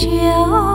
酒。